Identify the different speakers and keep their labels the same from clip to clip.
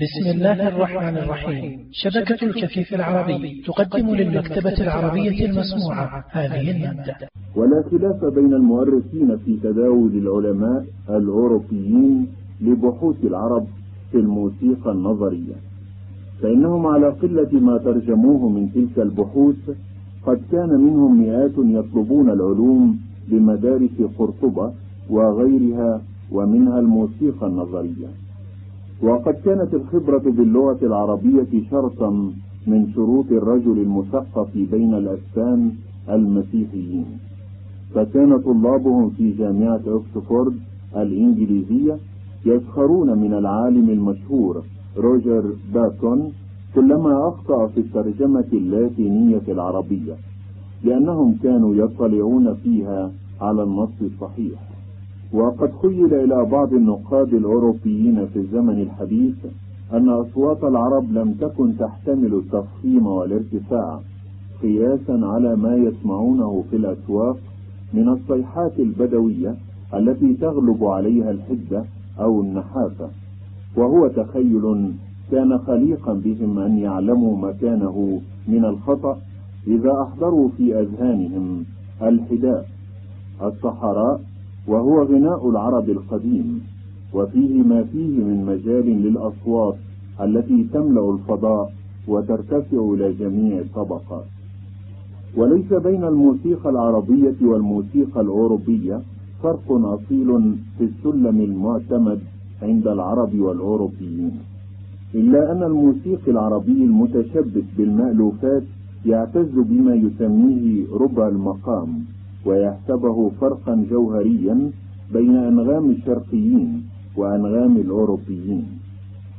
Speaker 1: بسم الله الرحمن الرحيم. شبكة الكفيف العربي تقدم للمكتبة العربية المسموعة. هذه المادة.
Speaker 2: ولا خلاف بين المؤرخين في تداول العلماء الأوروبيين لبحوث العرب في الموسيقى النظرية. فإنهم على قلة ما ترجموه من تلك البحوث قد كان منهم مئات يطلبون العلوم بمدارس قرطبة وغيرها ومنها الموسيقى النظرية. وقد كانت الخبرة باللغة العربية شرطا من شروط الرجل المثقف بين الأجسام المسيحيين. فكان طلابهم في جامعة أكسفورد الإنجليزية يسخرون من العالم المشهور روجر باكون كلما أخطأ في الترجمة اللاتينية العربية لأنهم كانوا يطلعون فيها على النص الصحيح. وقد خيل إلى بعض النقاد الأوروبيين في الزمن الحديث أن أصوات العرب لم تكن تحتمل التفخيم والارتفاع قياسا على ما يسمعونه في الأسواق من الصيحات البدوية التي تغلب عليها الحدة أو النحافة. وهو تخيل كان خليقا بهم أن يعلموا مكانه من الخطأ إذا أحضروا في أذهانهم الحداء. الصحراء وهو غناء العرب القديم وفيه ما فيه من مجال للأصوات التي تملأ الفضاء وترتفع إلى جميع الطبقات. وليس بين الموسيقى العربية والموسيقى الأوروبية فرق أصيل في السلم المعتمد عند العرب والأوروبيين إلا أن الموسيقي العربي المتشبث بالمألوفات يعتز بما يسميه ربع المقام. ويحسبه فرقا جوهريا بين أنغام الشرقيين وأنغام الأوروبيين.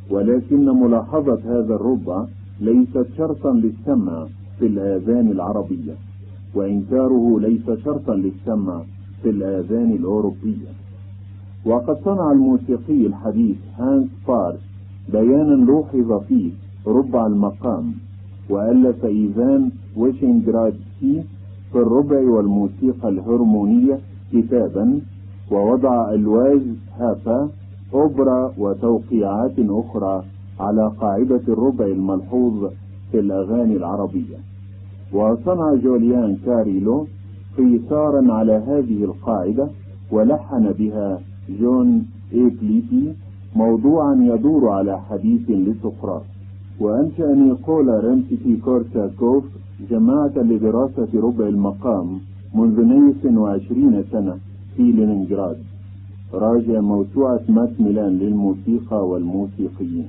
Speaker 2: ولكن ملاحظة هذا الربع ليست شرطا للسمع في الآذان العربية وإنكاره ليس شرطا للسمع في الآذان الأوروبية. وقد صنع الموسيقي الحديث هانس بارش بيانا لوحظ فيه ربع المقام وألف إيفان ويشنجرادسكي في الربع والموسيقى الهرمونية كتابا ووضع ألواز هابا أوبرا وتوقيعات أخرى على قاعدة الربع الملحوظ في الأغاني العربية. وصنع جوليان كاريلو قيثارا على هذه القاعدة ولحن بها جون إيكليتي موضوعا يدور على حديث لسقراط. وأنشأ نيكولا رمسكي كورساكوف جماعة لدراسة ربع المقام منذ 120 سنة في لينينغراد. راجع موسوعة ماكميلان للموسيقى والموسيقيين.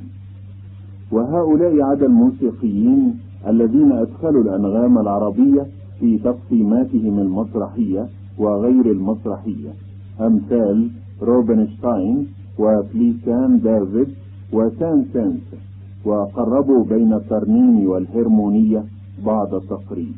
Speaker 2: وهؤلاء عدا الموسيقيين الذين أدخلوا الأنغام العربية في تقسيماتهم المسرحية وغير المسرحية. أمثال روبنشتاين وفليسيان دافيد وسان سينس وقربوا بين الترنيم والهرمونية بعد التقريب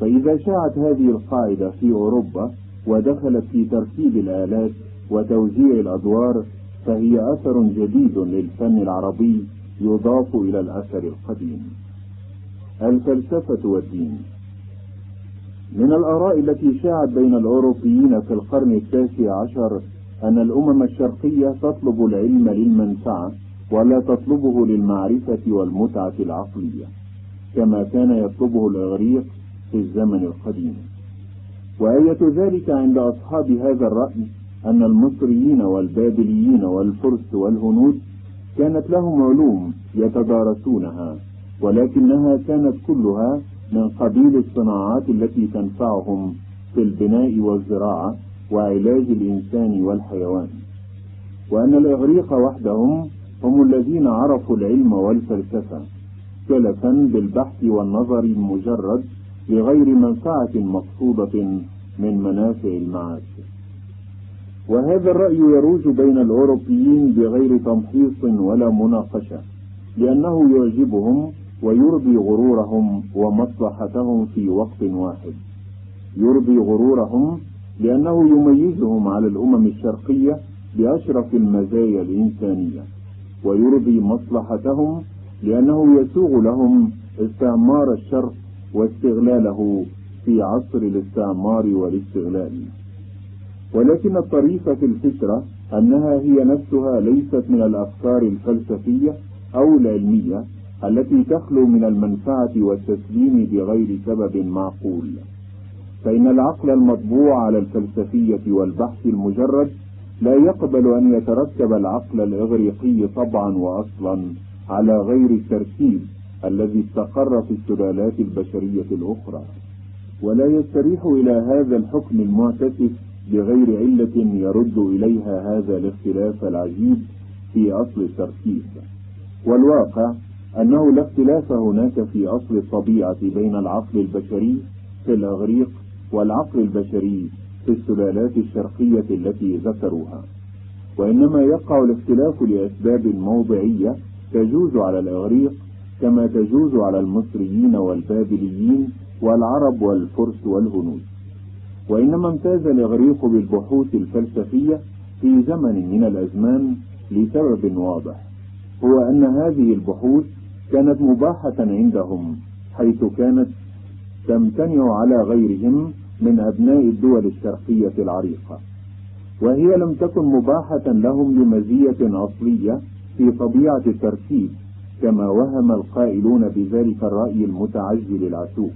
Speaker 2: فإذا شاعت هذه القاعدة في أوروبا ودخلت في ترتيب الآلات وتوزيع الأدوار فهي أثر جديد للفن العربي يضاف إلى الأثر القديم. الفلسفة والدين. من الآراء التي شاعت بين الأوروبيين في القرن التاسع عشر أن الأمم الشرقية تطلب العلم للمنفعة ولا تطلبه للمعرفة والمتعة العقلية. كما كان يطلبه الإغريق في الزمن القديم. وآية ذلك عند أصحاب هذا الرأي أن المصريين والبابليين والفرس والهنود كانت لهم علوم يتدارسونها ولكنها كانت كلها من قبيل الصناعات التي تنفعهم في البناء والزراعة وعلاج الإنسان والحيوان. وأن الإغريق وحدهم هم الذين عرفوا العلم والفلسفة. سلفا بالبحث والنظر المجرد لغير منفعة مقصودة من منافع المعاش. وهذا الرأي يروج بين الأوروبيين بغير تمحيص ولا مناقشة لأنه يعجبهم ويرضي غرورهم ومصلحتهم في وقت واحد. يرضي غرورهم لأنه يميزهم على الأمم الشرقية بأشرف المزايا الإنسانية ويرضي مصلحتهم لأنه يسوغ لهم استعمار الشرق واستغلاله في عصر الاستعمار والاستغلال. ولكن الطريف في الفكرة أنها هي نفسها ليست من الأفكار الفلسفية أو العلمية التي تخلو من المنفعة والتسليم بغير سبب معقول. فإن العقل المطبوع على الفلسفية والبحث المجرد لا يقبل أن يترتب العقل الإغريقي طبعا وأصلا. على غير الترتيب الذي استقر في السلالات البشرية الأخرى. ولا يستريح إلى هذا الحكم المعتكف بغير علة يرد إليها هذا الاختلاف العجيب في أصل الترتيب والواقع أنه لا اختلاف هناك في أصل الطبيعة بين العقل البشري في الأغريق والعقل البشري في السلالات الشرقية التي ذكروها. وإنما يقع الاختلاف لأسباب موضعية تجوز على الإغريق كما تجوز على المصريين والبابليين والعرب والفرس والهنود. وإنما امتاز الإغريق بالبحوث الفلسفية في زمن من الأزمان لسبب واضح هو أن هذه البحوث كانت مباحة عندهم حيث كانت تمتنع على غيرهم من أبناء الدول الشرقية العريقة. وهي لم تكن مباحة لهم لمزية أصلية في طبيعة الترتيب كما وهم القائلون بذلك الرأي المتعجل العسوف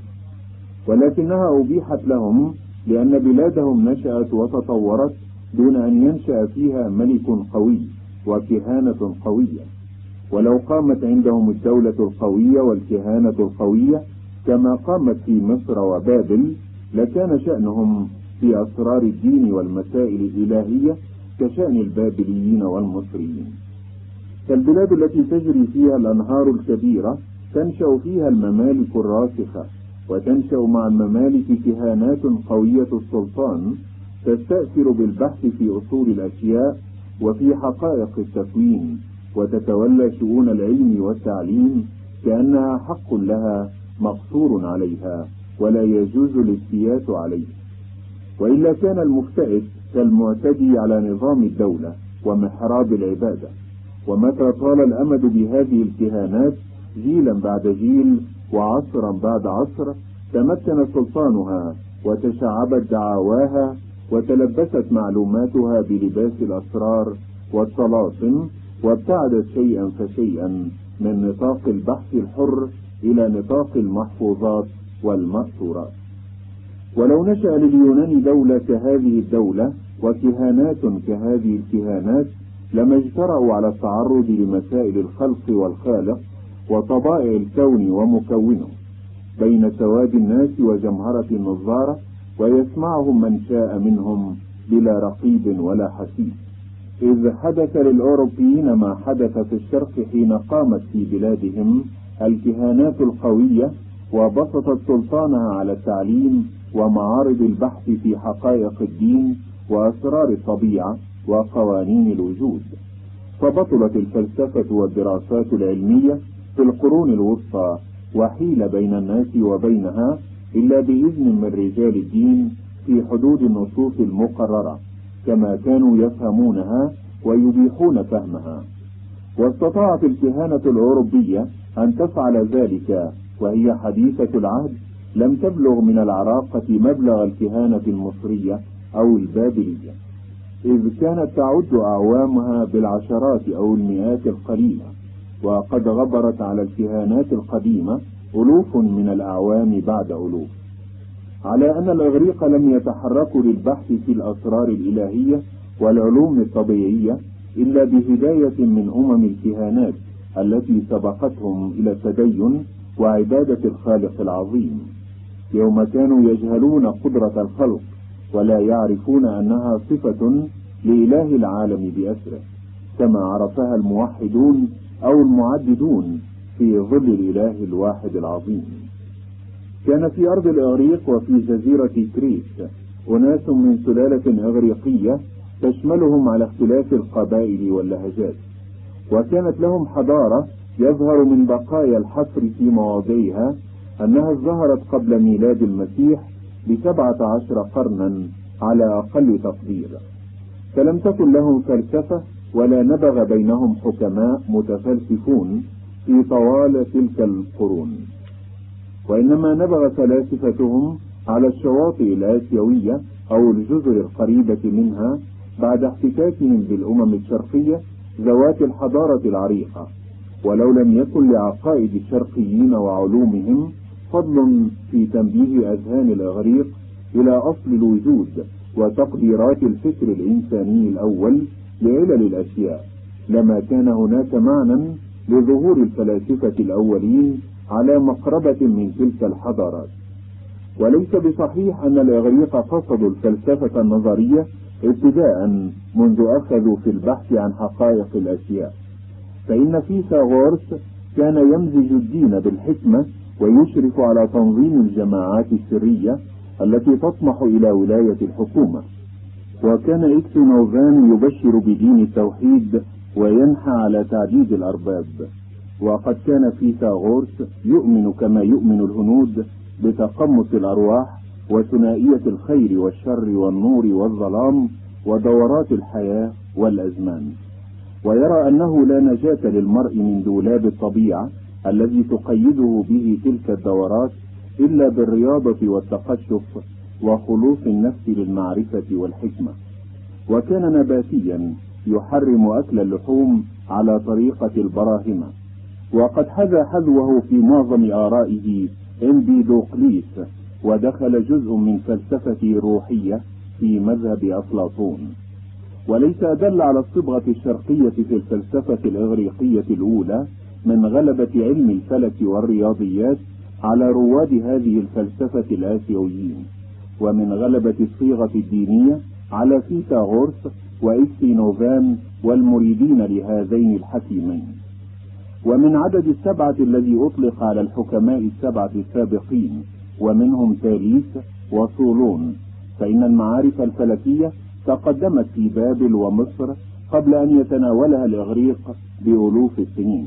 Speaker 2: ولكنها أبيحت لهم لأن بلادهم نشأت وتطورت دون أن ينشأ فيها ملك قوي وكهانة قوية. ولو قامت عندهم الدولة القوية والكهانة القوية كما قامت في مصر وبابل لكان شأنهم في أسرار الدين والمسائل الإلهية كشأن البابليين والمصريين. فالبلاد التي تجري فيها الأنهار الكبيرة تنشأ فيها الممالك الراسخة وتنشأ مع الممالك كهانات قوية السلطان تستأثر بالبحث في أصول الأشياء وفي حقائق التكوين وتتولى شؤون العلم والتعليم كأنها حق لها مقصور عليها ولا يجوز الافتيات عليه. وإلا كان المفتئت كالمعتدي على نظام الدولة ومحراب العبادة. ومتى طال الأمد بهذه الكهانات جيلا بعد جيل وعصرا بعد عصر تمكن سلطانها وتشعبت دعاواها وتلبست معلوماتها بلباس الأسرار والطلاسم وابتعدت شيئا فشيئا من نطاق البحث الحر إلى نطاق المحفوظات والمأثورات. ولو نشأ لليونان دولة كهذه الدولة وكهانات كهذه الكهانات لما اجترأوا على التعرض لمسائل الخلق والخالق وطبائع الكون ومكونه بين سواد الناس وجمهرة النظارة ويسمعهم من شاء منهم بلا رقيب ولا حسيب. إذ حدث للأوروبيين ما حدث في الشرق حين قامت في بلادهم الكهانات القوية وبسطت سلطانها على التعليم ومعارض البحث في حقائق الدين وأسرار الطبيعة. وقوانين الوجود فبطلت الفلسفة والدراسات العلمية في القرون الوسطى وحيل بين الناس وبينها إلا بإذن من رجال الدين في حدود النصوص المقررة كما كانوا يفهمونها ويبيحون فهمها. واستطاعت الكهانة الأوروبية أن تفعل ذلك وهي حديثة العهد لم تبلغ من العراقة مبلغ الكهانة المصرية أو البابلية. إذ كانت تعد أعوامها بالعشرات أو المئات القليلة وقد غبرت على الكهانات القديمة ألوف من الأعوام بعد ألوف. على أن الإغريق لم يتحركوا للبحث في الأسرار الإلهية والعلوم الطبيعية إلا بهداية من أمم الكهانات التي سبقتهم إلى التدين وعبادة الخالق العظيم. يوم كانوا يجهلون قدرة الخلق ولا يعرفون أنها صفة لإله العالم بأسره كما عرفها الموحدون أو المعددون في ظل الإله الواحد العظيم. كان في أرض الإغريق وفي جزيرة كريت أناس من سلالة إغريقية تشملهم على اختلاف القبائل واللهجات وكانت لهم حضارة يظهر من بقايا الحفر في مواضعها أنها ظهرت قبل ميلاد المسيح بسبعة عشر قرنا على أقل تقدير. فلم تكن لهم فلسفة ولا نبغ بينهم حكماء متفلسفون في طوال تلك القرون. وإنما نبغ فلاسفتهم على الشواطئ الآسيوية أو الجزر القريبة منها بعد احتكاكهم بالأمم الشرقية ذوات الحضارة العريقة. ولو لم يكن لعقائد الشرقيين وعلومهم فضل في تنبيه أذهان الإغريق إلى أصل الوجود. وتقديرات الفكر الإنساني الأول لعلل الأشياء لما كان هناك معنى لظهور الفلاسفة الأولين على مقربة من تلك الحضارات. وليس بصحيح أن الإغريق قصدوا الفلسفة النظرية ابتداء منذ أخذوا في البحث عن حقائق الأشياء. فإن فيثاغورس كان يمزج الدين بالحكمة ويشرف على تنظيم الجماعات السرية التي تطمح إلى ولاية الحكومة. وكان إكسينوفان يبشر بدين التوحيد وينحى على تعديد الأرباب. وقد كان فيثاغورس يؤمن كما يؤمن الهنود بتقمص الأرواح وثنائية الخير والشر والنور والظلام ودورات الحياة والأزمان. ويرى أنه لا نجاة للمرء من دولاب الطبيعة الذي تقيده به تلك الدورات إلا بالرياضة والتقشف وخلوص النفس للمعرفة والحكمة. وكان نباتيا يحرم أكل اللحوم على طريقة البراهمة. وقد حذى حذوه في معظم آرائه امبيدوقليس ودخل جزء من فلسفة روحية في مذهب أفلاطون. وليس أدل على الصبغة الشرقية في الفلسفة الإغريقية الأولى من غلبة علم الفلك والرياضيات على رواد هذه الفلسفة الآسيويين ومن غلبة الصيغة الدينية على فيثاغورس وإكسينوفان والمريدين لهذين الحكيمين. ومن عدد السبعة الذي أطلق على الحكماء السبعة السابقين ومنهم تاليس وصولون فإن المعارف الفلكية تقدمت في بابل ومصر قبل أن يتناولها الإغريق بألوف السنين.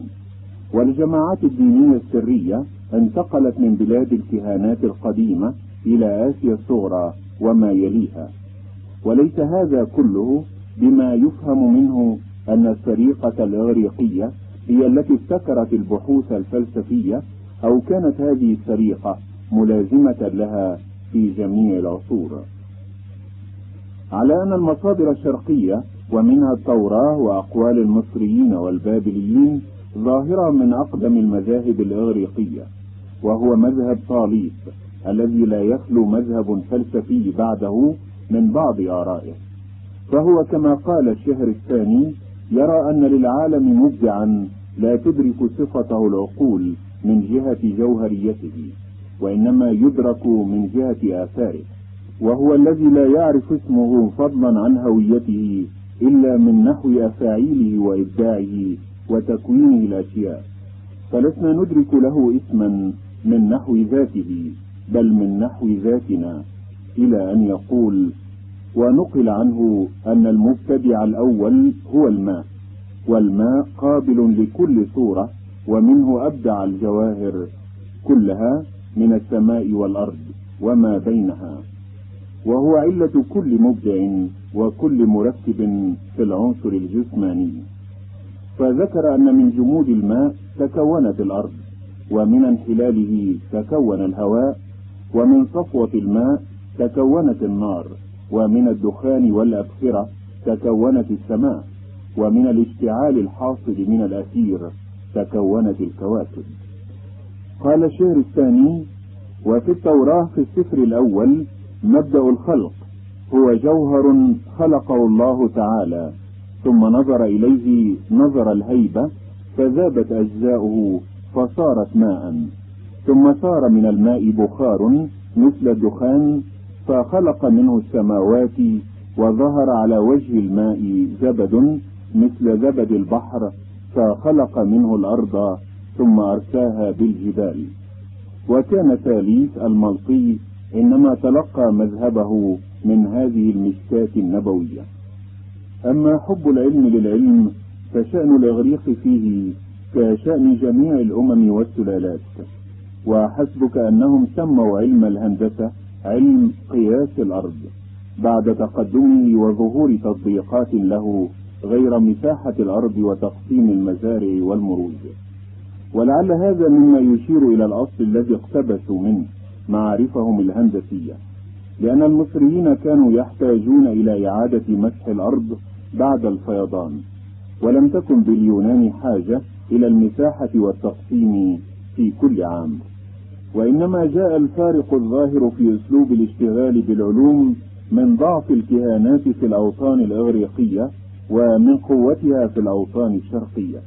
Speaker 2: والجماعات الدينية السرية انتقلت من بلاد الكهانات القديمة إلى آسيا الصغرى وما يليها. وليس هذا كله بما يفهم منه أن السريقة الإغريقية هي التي ابتكرت البحوث الفلسفية أو كانت هذه السريقة ملازمة لها في جميع العصور. على أن المصادر الشرقية ومنها التوراة وأقوال المصريين والبابليين ظاهرة من أقدم المذاهب الإغريقية. وهو مذهب طاليس الذي لا يخلو مذهب فلسفي بعده من بعض آرائه. فهو كما قال الشهر الثاني يرى أن للعالم مبدعا لا تدرك صفته العقول من جهة جوهريته وإنما يدرك من جهة آثاره وهو الذي لا يعرف اسمه فضلا عن هويته إلا من نحو أفاعيله وإبداعه وتكوينه الأشياء. فلسنا ندرك له اسما من نحو ذاته بل من نحو ذاتنا إلى أن يقول ونقل عنه أن المبتدع الأول هو الماء والماء قابل لكل صورة ومنه أبدع الجواهر كلها من السماء والأرض وما بينها. وهو علة كل مبدع وكل مركب في العنصر الجسماني. فذكر أن من جمود الماء تكونت الأرض. ومن انحلاله تكون الهواء ومن صفوة الماء تكونت النار ومن الدخان والأبخرة تكونت السماء ومن الاشتعال الحاصل من الأثير تكونت الكواكب. قال الشهر الثاني وفي التوراة في السفر الأول مبدأ الخلق هو جوهر خلقه الله تعالى ثم نظر إليه نظر الهيبة فذابت أجزاؤه فصارت ماء. ثم صار من الماء بخار مثل الدخان فخلق منه السماوات وظهر على وجه الماء زبد مثل زبد البحر فخلق منه الأرض ثم أرساها بالجبال. وكان ثاليث الملطي إنما تلقى مذهبه من هذه المشكاة النبوية. أما حب العلم للعلم فشأن الإغريق فيه كشأن جميع الأمم والسلالات. وحسبك أنهم سموا علم الهندسة علم قياس الأرض بعد تقدمه وظهور تطبيقات له غير مساحة الأرض وتقسيم المزارع والمروج. ولعل هذا مما يشير إلى الأصل الذي اقتبسوا منه معارفهم الهندسية. لأن المصريين كانوا يحتاجون إلى إعادة مسح الأرض بعد الفيضان. ولم تكن باليونان حاجة إلى المساحة والتقسيم في كل عام. وإنما جاء الفارق الظاهر في أسلوب الاشتغال بالعلوم من ضعف الكهانات في الأوطان الإغريقية ومن قوتها في الأوطان الشرقية.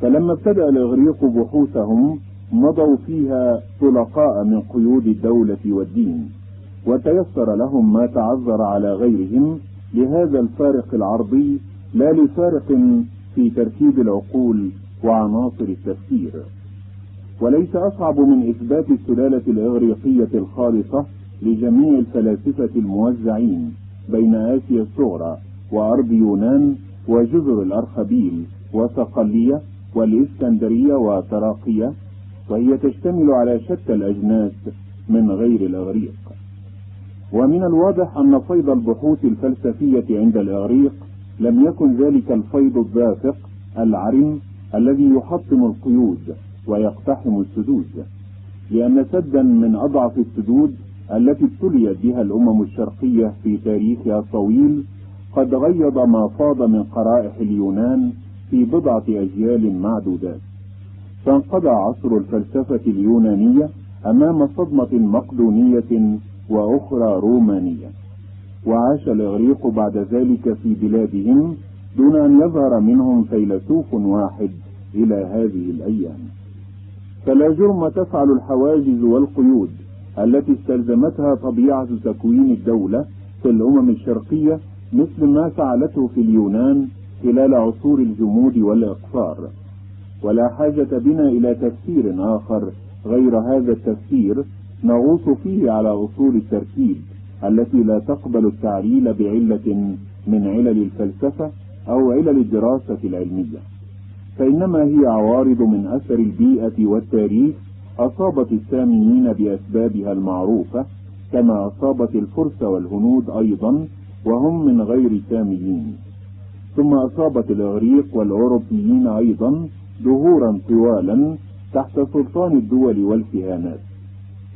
Speaker 2: فلما ابتدأ الإغريق بحوثهم مضوا فيها طلقاء من قيود الدولة والدين. وتيسر لهم ما تعذر على غيرهم لهذا الفارق العرضي لا لفارق في تركيب العقول وعناصر التفكير وليس أصعب من إثبات السلالة الإغريقية الخالصة لجميع الفلاسفة الموزعين بين آسيا الصغرى وأرض يونان وجزر الأرخبيل وصقلية والإسكندرية وتراقية وهي تشتمل على شتى الأجناس من غير الإغريق. ومن الواضح أن فيض البحوث الفلسفية عند الإغريق لم يكن ذلك الفيض الدافق العرم الذي يحطم القيود ويقتحم السدود لأن سدا من أضعف السدود التي ابتليت بها الأمم الشرقية في تاريخها الطويل قد غيض ما فاض من قرائح اليونان في بضعة أجيال معدودات. فانقضى عصر الفلسفة اليونانية أمام صدمة مقدونية وأخرى رومانية وعاش الإغريق بعد ذلك في بلادهم دون أن يظهر منهم فيلسوف واحد إلى هذه الأيام. فلا جرم تفعل الحواجز والقيود التي استلزمتها طبيعة تكوين الدولة في الأمم الشرقية مثل ما فعلته في اليونان خلال عصور الجمود والإقصار. ولا حاجة بنا إلى تفسير آخر غير هذا التفسير نغوص فيه على أصول التركيب التي لا تقبل التعليل بعلة من علل الفلسفة أو علل الدراسة العلمية. فإنما هي عوارض من أثر البيئة والتاريخ أصابت الساميين بأسبابها المعروفة كما أصابت الفرس والهنود أيضا وهم من غير ساميين ثم أصابت الإغريق والأوروبيين أيضا ظهورا طوالا تحت سلطان الدول والكهانات.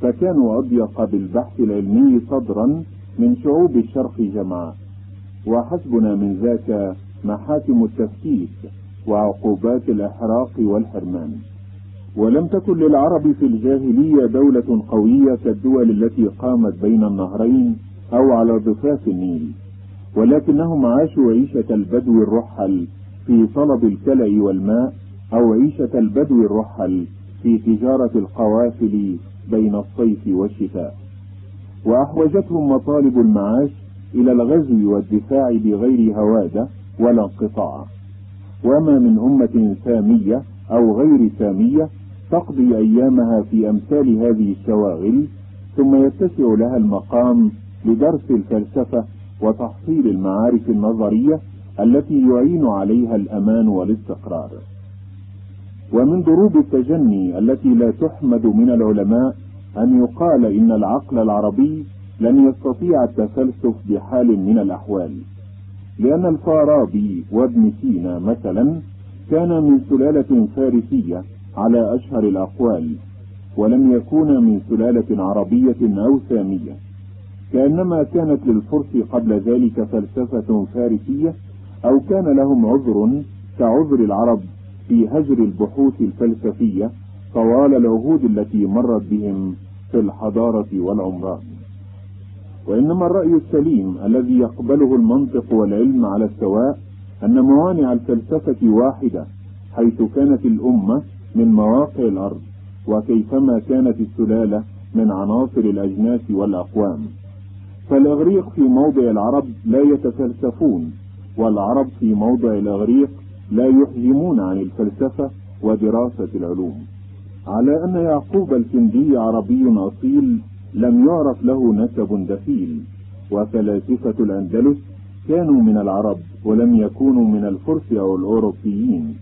Speaker 2: فكانوا أضيق بالبحث العلمي صدرا من شعوب الشرق جمعاء وحسبنا من ذاك محاكم التفكيك وعقوبات الإحراق والحرمان. ولم تكن للعرب في الجاهلية دولة قوية كالدول التي قامت بين النهرين أو على ضفاف النيل ولكنهم عاشوا عيشة البدو الرحل في طلب الكلأ والماء أو عيشة البدو الرحل في تجارة القوافل بين الصيف والشتاء. وأحوجتهم مطالب المعاش إلى الغزو والدفاع بغير هوادة ولا انقطاع. وما من أمة سامية أو غير سامية تقضي أيامها في أمثال هذه الشواغل ثم يتسع لها المقام لدرس الفلسفة وتحصيل المعارف النظرية التي يعين عليها الأمان والاستقرار. ومن ضروب التجني التي لا تحمد من العلماء أن يقال إن العقل العربي لن يستطيع التفلسف بحال من الأحوال. لأن الفارابي وابن سينا مثلا كان من سلالة فارسية على أشهر الأقوال ولم يكون من سلالة عربية أو سامية. كأنما كانت للفرس قبل ذلك فلسفة فارسية أو كان لهم عذر كعذر العرب في هجر البحوث الفلسفية طوال العهود التي مرت بهم في الحضارة والعمران. وإنما الرأي السليم الذي يقبله المنطق والعلم على السواء أن موانع الفلسفة واحدة حيث كانت الأمة من مواقع الأرض وكيفما كانت السلالة من عناصر الأجناس والأقوام. فالإغريق في موضع العرب لا يتفلسفون والعرب في موضع الإغريق لا يحجمون عن الفلسفة ودراسة العلوم. على أن يعقوب الكندي عربي أصيل لم يعرف له نسب دخيل وفلاسفة الأندلس كانوا من العرب ولم يكونوا من الفرس أو الأوروبيين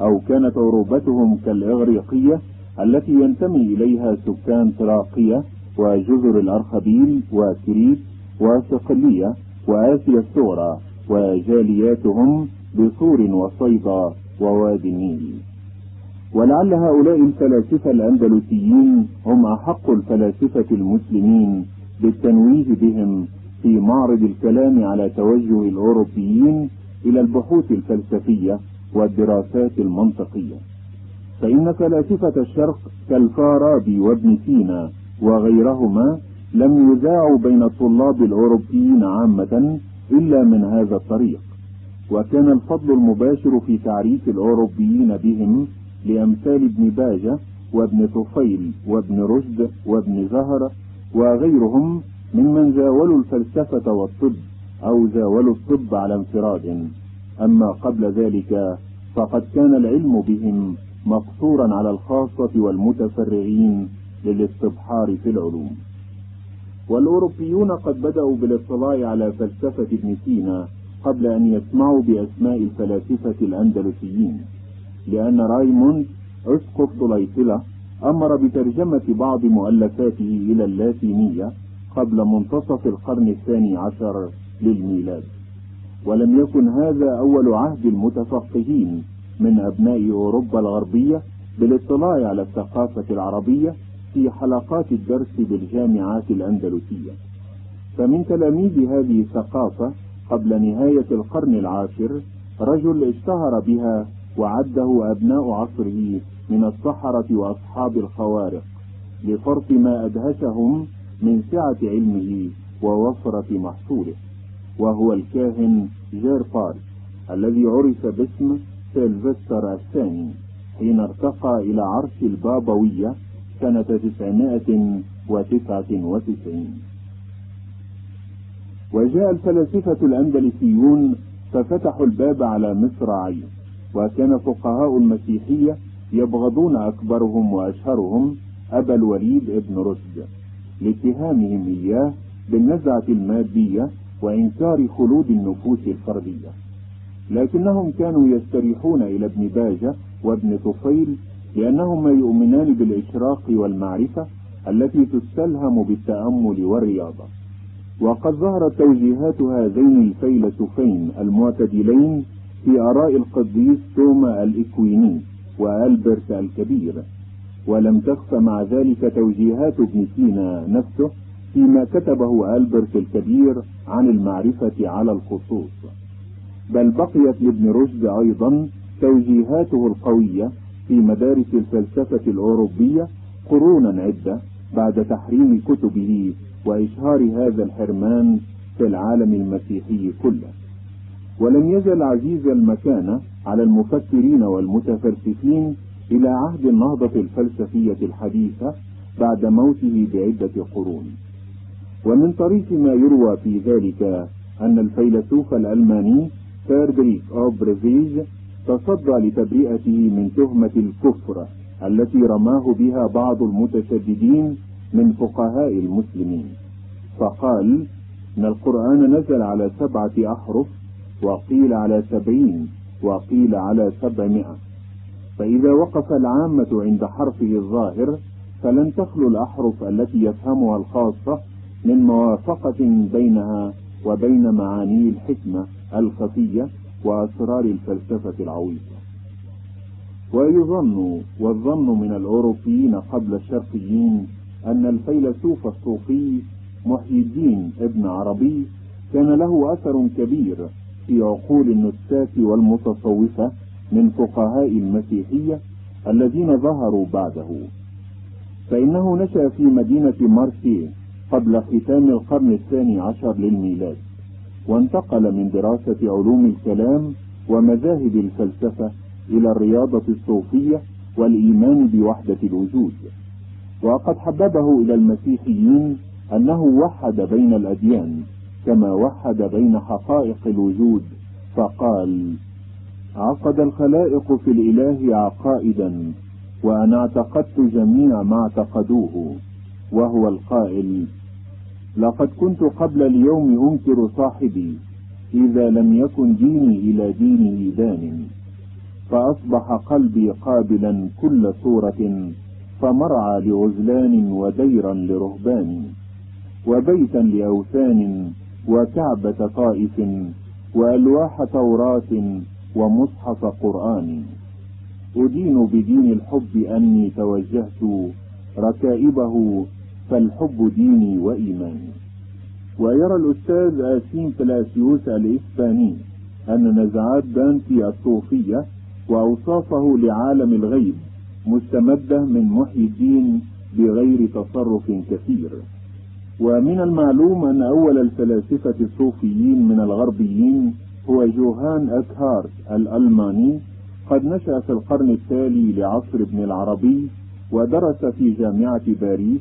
Speaker 2: أو كانت عروبتهم كالإغريقية التي ينتمي إليها سكان تراقية وجزر الأرخبيل وكريت وصقلية وآسيا الصغرى وجالياتهم بصور وصيدا ووادي النيل. ولعل هؤلاء الفلاسفة الأندلسيين هم أحق الفلاسفة المسلمين بالتنويه بهم في معرض الكلام على توجه الأوروبيين إلى البحوث الفلسفية والدراسات المنطقية. فإن فلاسفة الشرق كالفارابي وابن سينا وغيرهما لم يذاعوا بين الطلاب الأوروبيين عامة إلا من هذا الطريق. وكان الفضل المباشر في تعريف الأوروبيين بهم لأمثال ابن باجة وابن طفيل وابن رشد وابن زهر وغيرهم ممن زاولوا الفلسفة والطب أو زاولوا الطب على انفراد. أما قبل ذلك فقد كان العلم بهم مقصورا على الخاصة والمتفرعين للاستبحار في العلوم. والأوروبيون قد بدأوا بالاطلاع على فلسفة ابن سينا قبل أن يسمعوا بأسماء الفلاسفة الأندلسيين. لأن رايموند أسقف طليطلة أمر بترجمة بعض مؤلفاته إلى اللاتينية قبل منتصف القرن الثاني عشر للميلاد. ولم يكن هذا أول عهد المتفقهين من أبناء أوروبا الغربية بالاطلاع على الثقافة العربية في حلقات الدرس بالجامعات الأندلسية. فمن تلاميذ هذه الثقافة قبل نهاية القرن العاشر رجل اشتهر بها وعده أبناء عصره من السحرة وأصحاب الخوارق لفرط ما أدهشهم من سعة علمه ووفرة محصوله وهو الكاهن جيربارت الذي عرف باسم سيلفستر الثاني حين ارتقى إلى عرش البابوية سنة تسعمائة وتسعة وتسعين. وجاء الفلاسفة الأندلسيون ففتحوا الباب على مصراعي وكان فقهاء المسيحية يبغضون أكبرهم وأشهرهم أبا الوليد ابن رشد لاتهامهم إياه بالنزعة المادية وإنكار خلود النفوس الفردية. لكنهم كانوا يستريحون إلى ابن باجة وابن طفيل لأنهما يؤمنان بالإشراق والمعرفة التي تستلهم بالتأمل والرياضة. وقد ظهرت توجيهات هذين الفيلسوفين المعتدلين في آراء القديس توما الإكويني وألبرت الكبير ولم تخف مع ذلك توجيهات ابن سينا نفسه فيما كتبه ألبرت الكبير عن المعرفة على الخصوص. بل بقيت لابن رشد أيضا توجيهاته القوية في مدارس الفلسفة الأوروبية قرونا عدة بعد تحريم كتبه وإشهار هذا الحرمان في العالم المسيحي كله. ولم يزل عزيز المكانة على المفكرين والمتفلسفين إلى عهد النهضة الفلسفية الحديثة بعد موته بعدة قرون. ومن طريف ما يروى في ذلك أن الفيلسوف الألماني فردريك أوبرفيج تصدى لتبرئته من تهمة الكفر التي رماه بها بعض المتشددين من فقهاء المسلمين. فقال إن القرآن نزل على سبعة أحرف وقيل على سبعين وقيل على سبعمائة. فإذا وقف العامة عند حرفه الظاهر فلن تخلو الأحرف التي يفهمها الخاصة من موافقة بينها وبين معاني الحكمة الخفية وأسرار الفلسفة العويصة. ويظن والظن من الأوروبيين قبل الشرقيين أن الفيلسوف الصوفي محي الدين ابن عربي كان له أثر كبير في عقول النساك والمتصوفة من فقهاء المسيحية الذين ظهروا بعده. فإنه نشأ في مدينة مارسيه قبل ختام القرن الثاني عشر للميلاد وانتقل من دراسة علوم الكلام ومذاهب الفلسفة إلى الرياضة الصوفية والإيمان بوحدة الوجود. وقد حببه إلى المسيحيين أنه وحد بين الأديان كما وحد بين حقائق الوجود فقال عقد الخلائق في الإله عقائدا وأنا اعتقدت جميع ما اعتقدوه وهو القائل لقد كنت قبل اليوم أنكر صاحبي إذا لم يكن ديني إلى دينه دان فأصبح قلبي قابلا كل صورة فمرعى لغزلان وديرا لرهبان وبيتا لأوثان وكعبة طائف وألواح توراة ومصحف قرآن. أدين بدين الحب أني توجهت ركائبه فالحب ديني وإيماني. ويرى الأستاذ آسيم بلاسيوس الإسباني أن نزعات دانتي الصوفية وأوصافه لعالم الغيب مستمدة من محي الدين بغير تصرف كثير. ومن المعلوم أن أول الفلاسفة الصوفيين من الغربيين هو جوهان أكهارت الألماني. قد نشأ في القرن التالي لعصر ابن العربي ودرس في جامعة باريس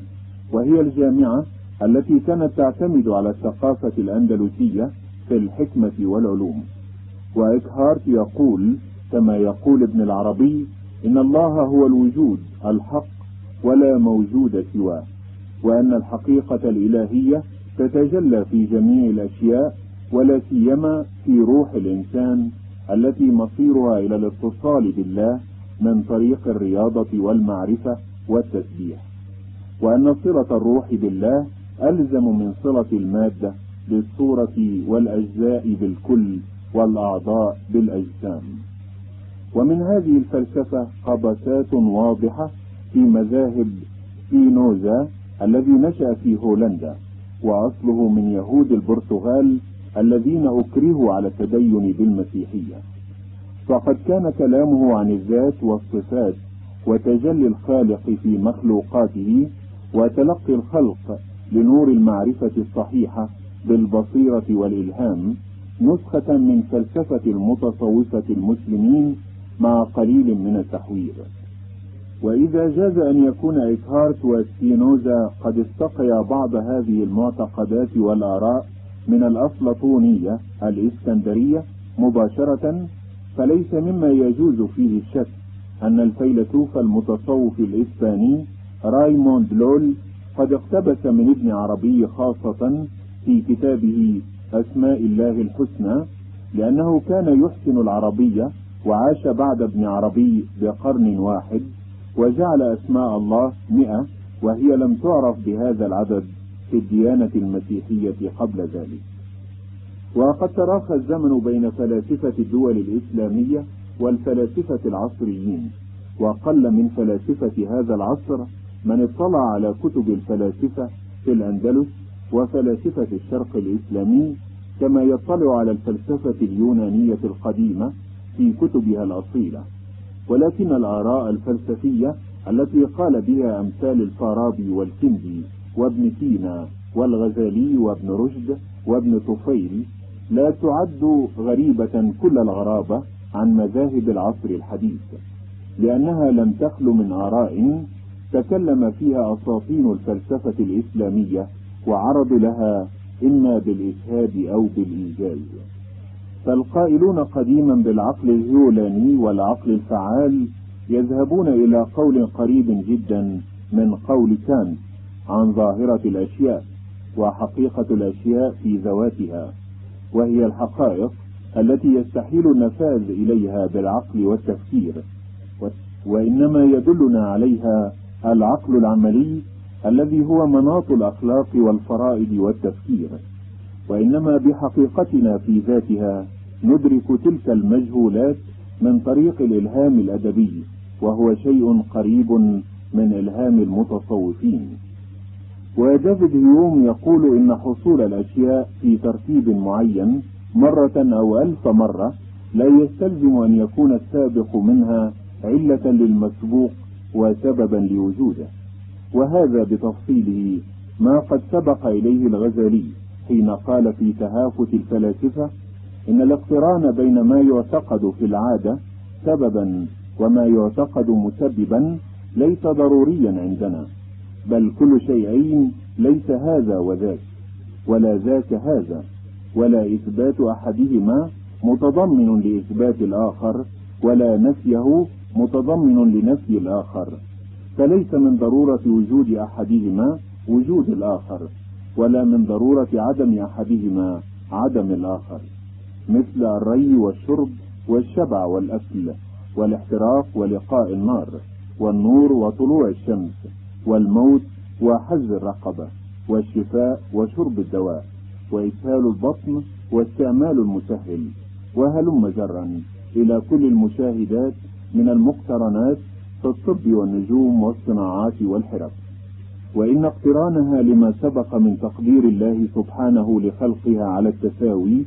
Speaker 2: وهي الجامعة التي كانت تعتمد على الثقافة الأندلسية في الحكمة والعلوم. وإكهارت يقول كما يقول ابن العربي إن الله هو الوجود الحق ولا موجود سواه. وأن الحقيقة الإلهية تتجلى في جميع الأشياء ولا سيما في روح الإنسان التي مصيرها إلى الاتصال بالله من طريق الرياضة والمعرفة والتسبيح. وأن صلة الروح بالله ألزم من صلة المادة بالصورة والأجزاء بالكل والأعضاء بالأجسام. ومن هذه الفلسفة قبسات واضحة في مذاهب سبينوزا الذي نشأ في هولندا وأصله من يهود البرتغال الذين أكرهوا على التدين بالمسيحية. فقد كان كلامه عن الذات والصفات وتجلي الخالق في مخلوقاته وتلقي الخلق لنور المعرفة الصحيحة بالبصيرة والإلهام نسخة من فلسفة المتصوفة المسلمين مع قليل من التحوير وإذا جاز أن يكون إكهارت وسبينوزا قد استقيا بعض هذه المعتقدات والآراء من الأفلاطونية الإسكندرية مباشرة فليس مما يجوز فيه الشك أن الفيلسوف المتصوف الإسباني رايموند لول قد اقتبس من ابن عربي خاصة في كتابه أسماء الله الحسنى لأنه كان يحسن العربية وعاش بعد ابن عربي بقرن واحد. وجعل أسماء الله مئة وهي لم تعرف بهذا العدد في الديانة المسيحية قبل ذلك. وقد تراخى الزمن بين فلاسفة الدول الإسلامية والفلاسفة العصريين وقل من فلاسفة هذا العصر من اطلع على كتب الفلاسفة في الأندلس وفلاسفة الشرق الإسلامي كما يطلع على الفلسفة اليونانية القديمة في كتبها الأصيلة. ولكن الآراء الفلسفية التي قال بها أمثال الفارابي والكندي وابن سينا والغزالي وابن رشد وابن طفيل لا تعد غريبة كل الغرابة عن مذاهب العصر الحديث لأنها لم تخل من آراء تكلم فيها أساطين الفلسفة الإسلامية وعرض لها إما بالإشهاد أو بالإيجاز. فالقائلون قديما بالعقل الهيولاني والعقل الفعال يذهبون إلى قول قريب جدا من قول كانت عن ظاهرة الأشياء وحقيقة الأشياء في ذواتها وهي الحقائق التي يستحيل النفاذ إليها بالعقل والتفكير وإنما يدلنا عليها العقل العملي الذي هو مناط الأخلاق والفرائض والتفكير. وإنما بحقيقتنا في ذاتها ندرك تلك المجهولات من طريق الإلهام الأدبي وهو شيء قريب من إلهام المتصوفين. وديفيد هيوم يقول إن حصول الأشياء في ترتيب معين مرة أو ألف مرة لا يستلزم أن يكون السابق منها علة للمسبوق وسببا لوجوده. وهذا بتفصيله ما قد سبق إليه الغزالي. حين قال في تهافت الفلاسفة إن الاقتران بين ما يعتقد في العادة سببا وما يعتقد مسببا ليس ضروريا عندنا بل كل شيئين ليس هذا وذاك ولا ذاك هذا ولا إثبات أحدهما متضمن لإثبات الآخر ولا نفيه متضمن لنفي الآخر فليس من ضرورة وجود أحدهما وجود الآخر. ولا من ضرورة عدم أحدهما عدم الآخر. مثل الري والشرب والشبع والأكل والاحتراق ولقاء النار والنور وطلوع الشمس والموت وحز الرقبة والشفاء وشرب الدواء وإسهال البطن واستعمال المسهل. وهلم جرا إلى كل المشاهدات من المقترنات في الطب والنجوم والصناعات والحرف. وإن اقترانها لما سبق من تقدير الله سبحانه لخلقها على التساوي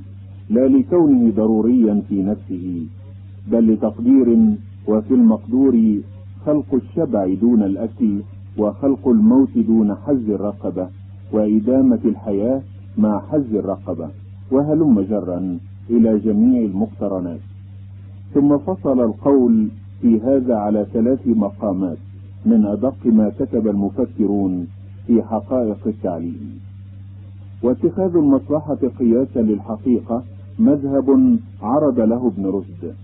Speaker 2: لا لكونه ضروريا في نفسه بل لتقدير وفي المقدور خلق الشبع دون الأكل وخلق الموت دون حز الرقبة وإدامة الحياة مع حز الرقبة وهلم جرا إلى جميع المقترنات. ثم فصل القول في هذا على ثلاث مقامات. من أدق ما كتب المفكرون في حقائق التعليم. واتخاذ المصلحة قياسا للحقيقة مذهب عرض له ابن رشد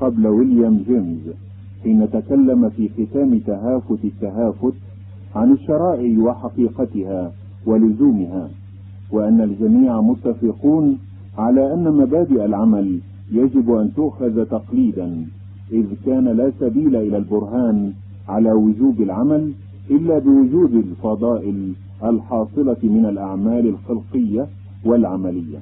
Speaker 2: قبل ويليام جيمز حين تكلم في ختام تهافت التهافت عن الشرائع وحقيقتها ولزومها وأن الجميع متفقون على أن مبادئ العمل يجب أن تؤخذ تقليدا إذ كان لا سبيل إلى البرهان على وجوب العمل إلا بوجود الفضائل الحاصلة من الأعمال الخلقية والعملية.